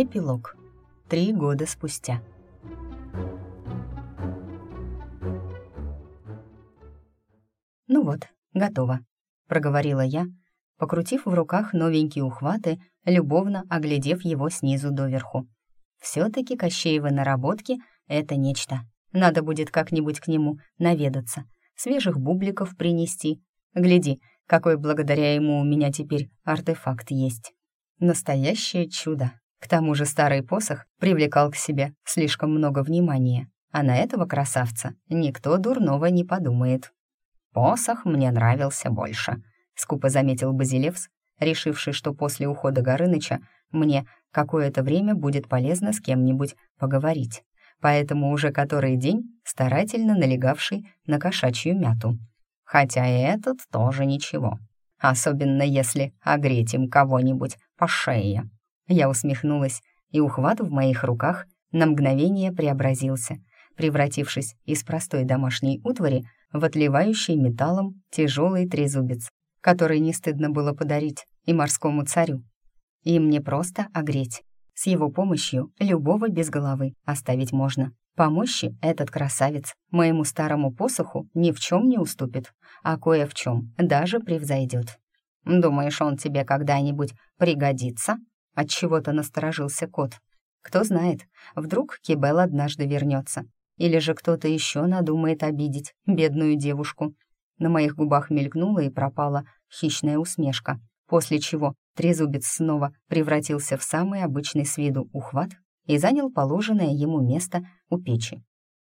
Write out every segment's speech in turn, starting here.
Эпилог. Три года спустя. «Ну вот, готово», — проговорила я, покрутив в руках новенькие ухваты, любовно оглядев его снизу доверху. «Все-таки Кощеевы наработки — это нечто. Надо будет как-нибудь к нему наведаться, свежих бубликов принести. Гляди, какой благодаря ему у меня теперь артефакт есть. Настоящее чудо. К тому же старый посох привлекал к себе слишком много внимания, а на этого красавца никто дурного не подумает. «Посох мне нравился больше», — скупо заметил Базилевс, решивший, что после ухода Горыныча мне какое-то время будет полезно с кем-нибудь поговорить, поэтому уже который день старательно налегавший на кошачью мяту. Хотя и этот тоже ничего, особенно если огреть им кого-нибудь по шее. Я усмехнулась, и ухват в моих руках на мгновение преобразился, превратившись из простой домашней утвари в отливающий металлом тяжелый трезубец, который не стыдно было подарить и морскому царю. И мне просто огреть. С его помощью любого без головы оставить можно. По мощи этот красавец моему старому посоху ни в чем не уступит, а кое в чем даже превзойдет. «Думаешь, он тебе когда-нибудь пригодится?» От чего то насторожился кот. Кто знает, вдруг Кибел однажды вернется. Или же кто-то еще надумает обидеть бедную девушку. На моих губах мелькнула и пропала хищная усмешка, после чего трезубец снова превратился в самый обычный с виду ухват и занял положенное ему место у печи.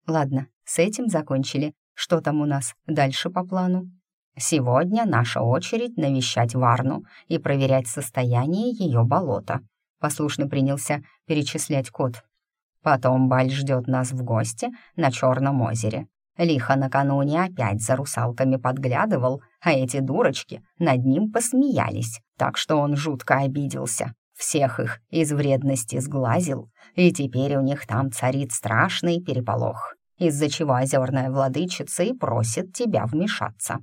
Ладно, с этим закончили. Что там у нас дальше по плану? Сегодня наша очередь навещать Варну и проверять состояние ее болота. Послушно принялся перечислять кот. Потом Баль ждет нас в гости на Черном озере. Лихо накануне опять за русалками подглядывал, а эти дурочки над ним посмеялись, так что он жутко обиделся. Всех их из вредности сглазил, и теперь у них там царит страшный переполох, из-за чего озерная владычица и просит тебя вмешаться.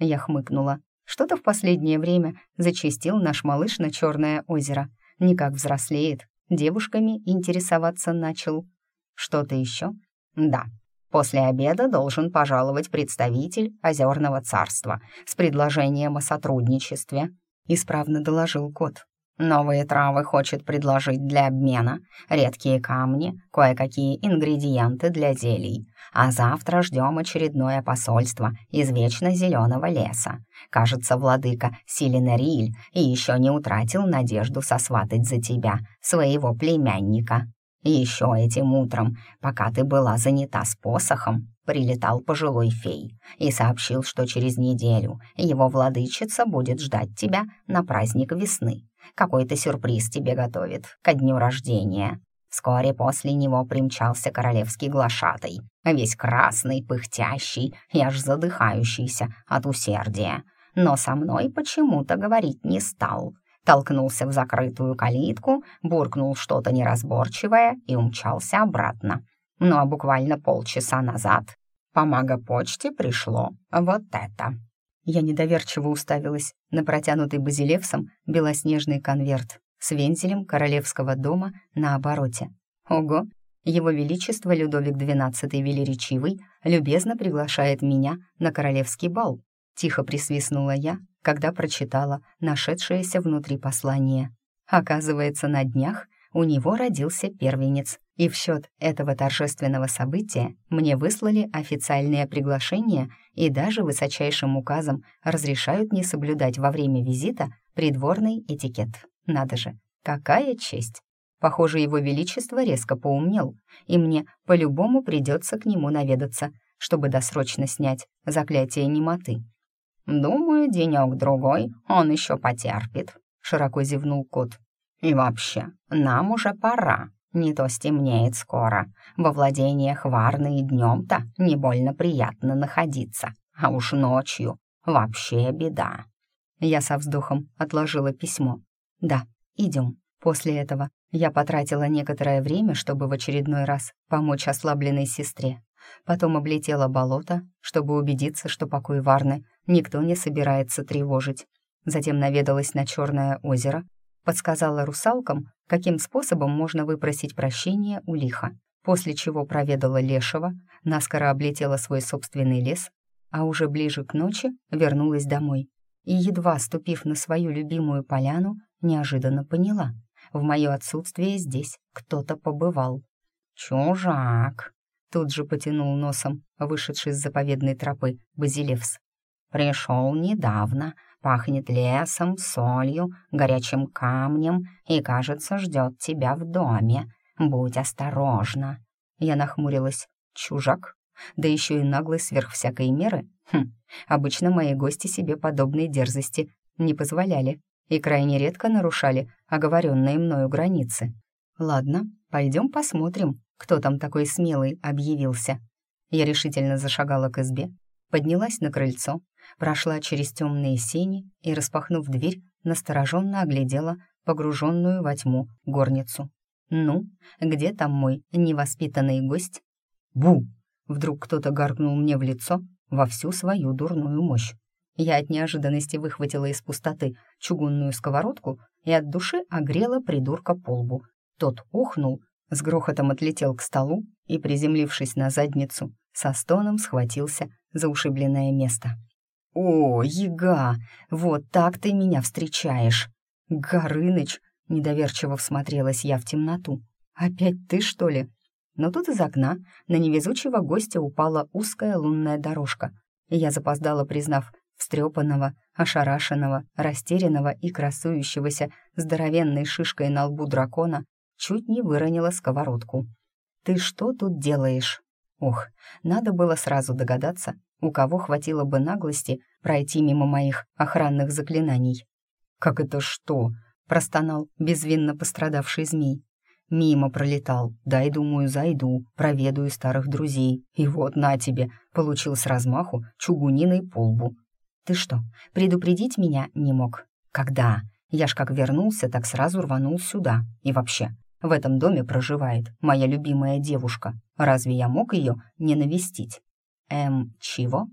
Я хмыкнула. Что-то в последнее время зачастил наш малыш на Черное озеро. Никак взрослеет, девушками интересоваться начал. Что-то еще? Да. После обеда должен пожаловать представитель Озерного царства с предложением о сотрудничестве. Исправно доложил кот. Новые травы хочет предложить для обмена, редкие камни, кое-какие ингредиенты для зелий. А завтра ждем очередное посольство из вечно зеленого леса. Кажется, владыка Силинериль и еще не утратил надежду сосватать за тебя своего племянника. Еще этим утром, пока ты была занята с посохом, прилетал пожилой фей и сообщил, что через неделю его владычица будет ждать тебя на праздник весны. Какой-то сюрприз тебе готовит ко дню рождения. Вскоре после него примчался королевский глашатай, весь красный, пыхтящий и аж задыхающийся от усердия. Но со мной почему-то говорить не стал. Толкнулся в закрытую калитку, буркнул что-то неразборчивое и умчался обратно. Ну а буквально полчаса назад по магопочте пришло вот это. Я недоверчиво уставилась на протянутый базилевсом белоснежный конверт с вензелем королевского дома на обороте. Ого! Его Величество Людовик XII Велеречивый любезно приглашает меня на королевский бал. Тихо присвистнула я, когда прочитала нашедшееся внутри послание. Оказывается, на днях у него родился первенец, и в счет этого торжественного события мне выслали официальное приглашение и даже высочайшим указом разрешают не соблюдать во время визита придворный этикет. Надо же, какая честь! Похоже, его величество резко поумнел, и мне по-любому придется к нему наведаться, чтобы досрочно снять заклятие немоты. «Думаю, денек-другой он еще потерпит», — широко зевнул кот. «И вообще, нам уже пора, не то стемнеет скоро. Во владениях Варны и днем-то не больно приятно находиться, а уж ночью вообще беда». Я со вздохом отложила письмо. «Да, идем». После этого я потратила некоторое время, чтобы в очередной раз помочь ослабленной сестре. Потом облетела болото, чтобы убедиться, что покой Варны никто не собирается тревожить. Затем наведалась на Черное озеро, подсказала русалкам, каким способом можно выпросить прощение у лиха, после чего проведала Лешего, наскоро облетела свой собственный лес, а уже ближе к ночи вернулась домой. И, едва ступив на свою любимую поляну, неожиданно поняла. В мое отсутствие здесь кто-то побывал. «Чужак!» — тут же потянул носом, вышедший с заповедной тропы, Базилевс. «Пришел недавно, пахнет лесом, солью, горячим камнем и, кажется, ждет тебя в доме. Будь осторожна!» Я нахмурилась. «Чужак? Да еще и наглый сверх всякой меры? Хм, обычно мои гости себе подобной дерзости не позволяли и крайне редко нарушали оговоренные мною границы. Ладно, пойдем посмотрим, кто там такой смелый объявился. Я решительно зашагала к избе, поднялась на крыльцо, прошла через темные сени и, распахнув дверь, настороженно оглядела погруженную во тьму горницу. «Ну, где там мой невоспитанный гость?» «Бу!» Вдруг кто-то гаркнул мне в лицо во всю свою дурную мощь. Я от неожиданности выхватила из пустоты чугунную сковородку и от души огрела придурка по лбу. Тот ухнул, с грохотом отлетел к столу и, приземлившись на задницу, со стоном схватился за ушибленное место. «О, яга! Вот так ты меня встречаешь!» «Горыныч!» — недоверчиво всмотрелась я в темноту. «Опять ты, что ли?» Но тут из окна на невезучего гостя упала узкая лунная дорожка, и я запоздала, признав встрепанного, ошарашенного, растерянного и красующегося здоровенной шишкой на лбу дракона, чуть не выронила сковородку. «Ты что тут делаешь?» Ох, надо было сразу догадаться, у кого хватило бы наглости пройти мимо моих охранных заклинаний. «Как это что?» — простонал безвинно пострадавший змей. Мимо пролетал. Дай, думаю, зайду, проведаю старых друзей. И вот на тебе, получил с размаху чугуниной полбу. Ты что, предупредить меня не мог? Когда? Я ж как вернулся, так сразу рванул сюда. И вообще, в этом доме проживает моя любимая девушка. Разве я мог ее не навестить? Эм, чего?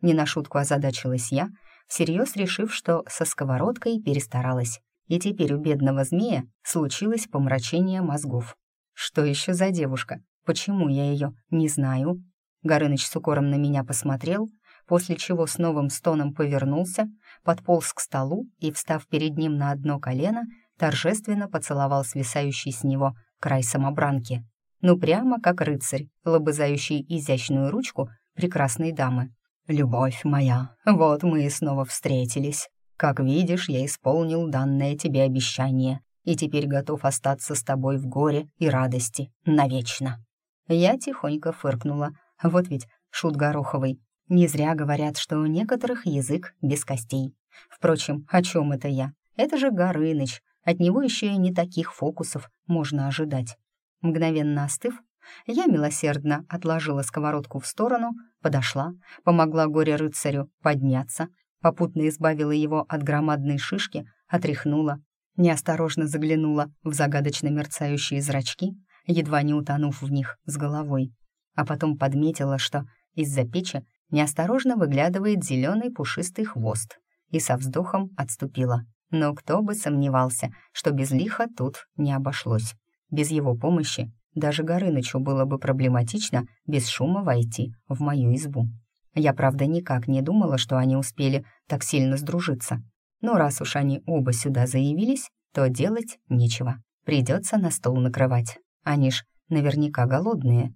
Не на шутку озадачилась я, всерьез решив, что со сковородкой перестаралась и теперь у бедного змея случилось помрачение мозгов. Что еще за девушка? Почему я ее не знаю? Горыныч с укором на меня посмотрел, после чего с новым стоном повернулся, подполз к столу и, встав перед ним на одно колено, торжественно поцеловал свисающий с него край самобранки. Ну, прямо как рыцарь, лобызающий изящную ручку прекрасной дамы. «Любовь моя, вот мы и снова встретились», как видишь, я исполнил данное тебе обещание и теперь готов остаться с тобой в горе и радости навечно». Я тихонько фыркнула. Вот ведь шут Гороховый. Не зря говорят, что у некоторых язык без костей. Впрочем, о чем это я? Это же Горыныч. От него еще и не таких фокусов можно ожидать. Мгновенно остыв, я милосердно отложила сковородку в сторону, подошла, помогла горе-рыцарю подняться, попутно избавила его от громадной шишки, отряхнула, неосторожно заглянула в загадочно мерцающие зрачки, едва не утонув в них с головой, а потом подметила, что из-за печи неосторожно выглядывает зеленый пушистый хвост, и со вздохом отступила. Но кто бы сомневался, что без лиха тут не обошлось. Без его помощи даже Горынычу было бы проблематично без шума войти в мою избу. Я, правда, никак не думала, что они успели так сильно сдружиться. Но раз уж они оба сюда заявились, то делать нечего. Придется на стол накрывать. Они ж наверняка голодные.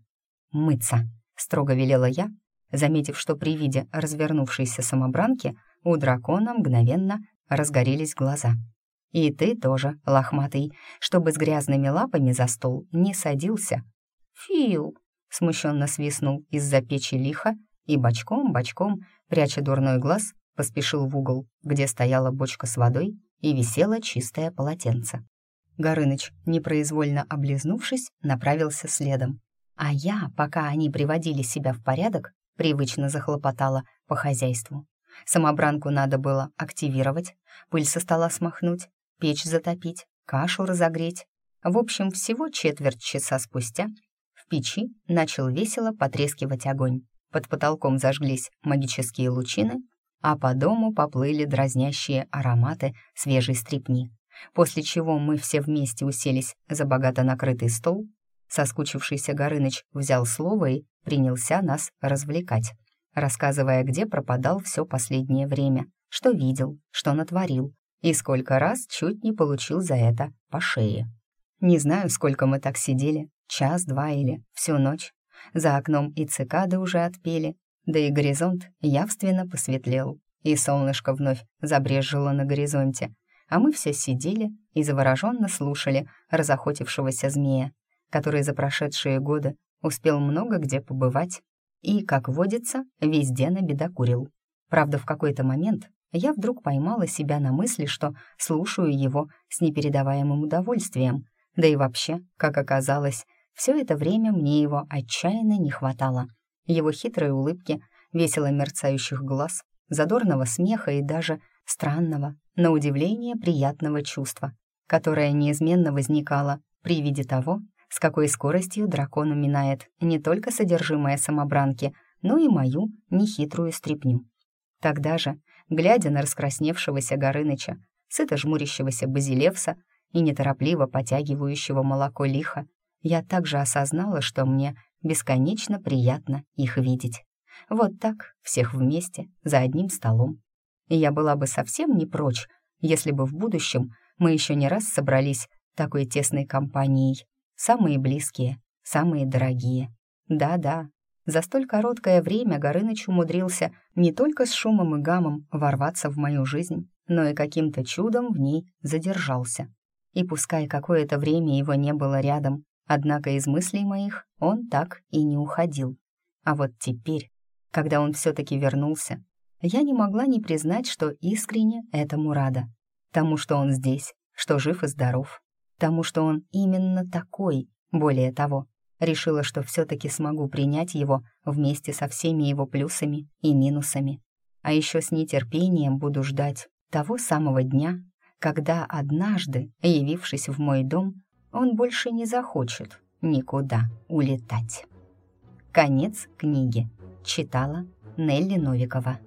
«Мыться», — строго велела я, заметив, что при виде развернувшейся самобранки у дракона мгновенно разгорелись глаза. «И ты тоже, лохматый, чтобы с грязными лапами за стол не садился». «Фил!» — смущенно свистнул из-за печи лиха и бочком-бочком, пряча дурной глаз, поспешил в угол, где стояла бочка с водой и висело чистое полотенце. Горыныч, непроизвольно облизнувшись, направился следом. А я, пока они приводили себя в порядок, привычно захлопотала по хозяйству. Самобранку надо было активировать, пыль со стола смахнуть, печь затопить, кашу разогреть. В общем, всего четверть часа спустя в печи начал весело потрескивать огонь. Под потолком зажглись магические лучины, а по дому поплыли дразнящие ароматы свежей стрепни. после чего мы все вместе уселись за богато накрытый стол. Соскучившийся Горыныч взял слово и принялся нас развлекать, рассказывая, где пропадал все последнее время, что видел, что натворил, и сколько раз чуть не получил за это по шее. Не знаю, сколько мы так сидели, час, два или всю ночь. За окном и цикады уже отпели, да и горизонт явственно посветлел, и солнышко вновь забрежило на горизонте, а мы все сидели и завороженно слушали разохотившегося змея, который за прошедшие годы успел много где побывать и, как водится, везде набедокурил. Правда, в какой-то момент я вдруг поймала себя на мысли, что слушаю его с непередаваемым удовольствием, да и вообще, как оказалось, все это время мне его отчаянно не хватало. Его хитрой улыбки, весело мерцающих глаз, задорного смеха и даже странного, на удивление приятного чувства, которое неизменно возникало при виде того, с какой скоростью дракон уминает не только содержимое самобранки, но и мою нехитрую стряпню. Тогда же, глядя на раскрасневшегося Горыныча, сыто жмурящегося Базилевса и неторопливо потягивающего молоко лиха, я также осознала, что мне бесконечно приятно их видеть. Вот так, всех вместе, за одним столом. И я была бы совсем не прочь, если бы в будущем мы еще не раз собрались такой тесной компанией. Самые близкие, самые дорогие. Да-да, за столь короткое время Горыныч умудрился не только с шумом и гамом ворваться в мою жизнь, но и каким-то чудом в ней задержался. И пускай какое-то время его не было рядом, однако из мыслей моих он так и не уходил. А вот теперь, когда он все-таки вернулся, я не могла не признать, что искренне этому рада. Тому, что он здесь, что жив и здоров. Тому, что он именно такой, более того, решила, что все-таки смогу принять его вместе со всеми его плюсами и минусами. А еще с нетерпением буду ждать того самого дня, когда однажды, явившись в мой дом, он больше не захочет никуда улетать. Конец книги. Читала Нелли Новикова.